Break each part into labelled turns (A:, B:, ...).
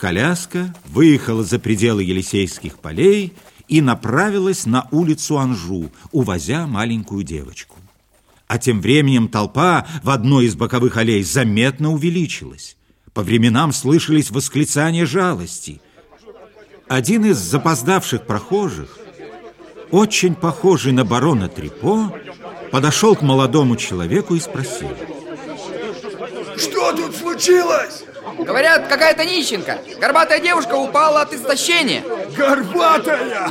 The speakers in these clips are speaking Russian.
A: Коляска выехала за пределы Елисейских полей и направилась на улицу Анжу, увозя маленькую девочку. А тем временем толпа в одной из боковых аллей заметно увеличилась. По временам слышались восклицания жалости. Один из запоздавших прохожих, очень похожий на барона Трипо, подошел к молодому человеку и спросил.
B: Что тут случилось?
C: Говорят, какая-то нищенка. Горбатая девушка упала от истощения.
B: Горбатая?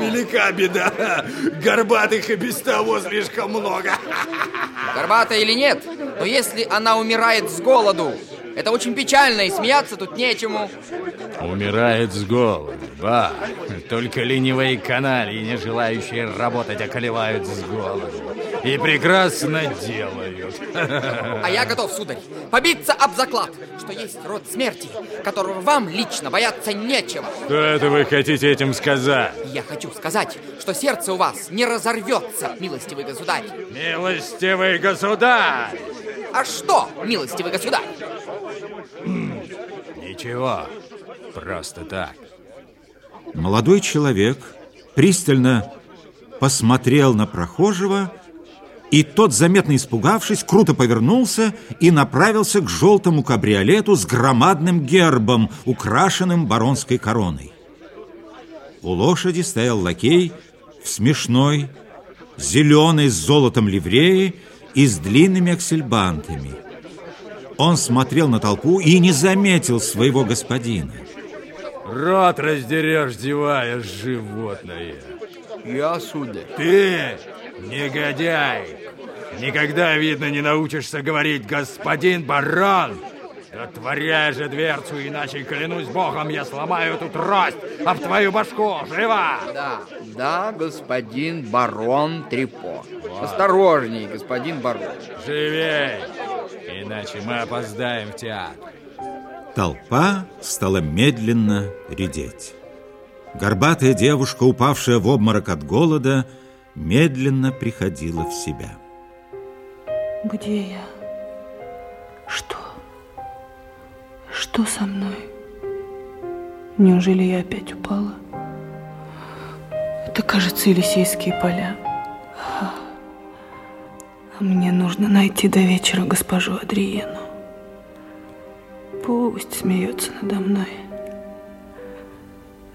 B: Велика беда. Горбатых и без того слишком много.
C: Горбатая или нет, но если она умирает с голоду, это очень печально, и смеяться тут нечему.
D: Умирает с голоду, ба. Только ленивые канали, не желающие работать, околевают с голоду. И прекрасно делают.
C: А я готов, сударь, побиться об заклад, что есть род смерти, которого вам лично бояться нечего.
D: Что это вы хотите этим сказать?
C: Я хочу сказать, что сердце у вас не разорвется, милостивый государь.
D: Милостивый государь!
C: А что, милостивый государь?
D: Ничего, просто так.
A: Молодой человек пристально посмотрел на прохожего, и тот, заметно испугавшись, круто повернулся и направился к желтому кабриолету с громадным гербом, украшенным баронской короной. У лошади стоял лакей в смешной, зеленой с золотом ливреи и с длинными аксельбантами. Он смотрел на толпу и не заметил своего господина.
D: Рот раздерешь, зевая, животное.
C: Я, сударь.
D: Ты, негодяй, никогда, видно, не научишься говорить «господин барон». Отворяй же дверцу, иначе, клянусь богом, я сломаю эту трость об твою башку. Живо!
C: Да, да, господин барон Трипо. Осторожней, господин барон.
D: Живей, иначе мы опоздаем в театр.
A: Толпа стала медленно редеть. Горбатая девушка, упавшая в обморок от голода, медленно приходила в себя.
E: Где я? Что? Что со мной? Неужели я опять упала? Это, кажется, Елисейские поля. А мне нужно найти до вечера госпожу Адриену. Пусть смеется надо мной.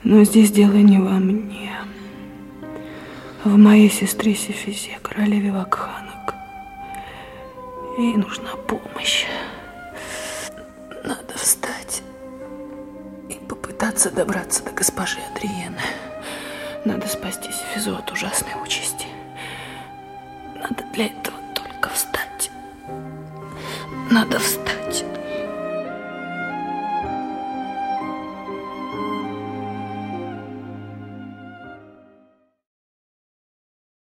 E: Но здесь дело не во мне. В моей сестре Сефизе, королеве Вакханок. Ей нужна помощь. Надо встать и попытаться добраться до госпожи Адриены. Надо спасти Сефизу от ужасной участи. Надо для этого только встать. Надо встать.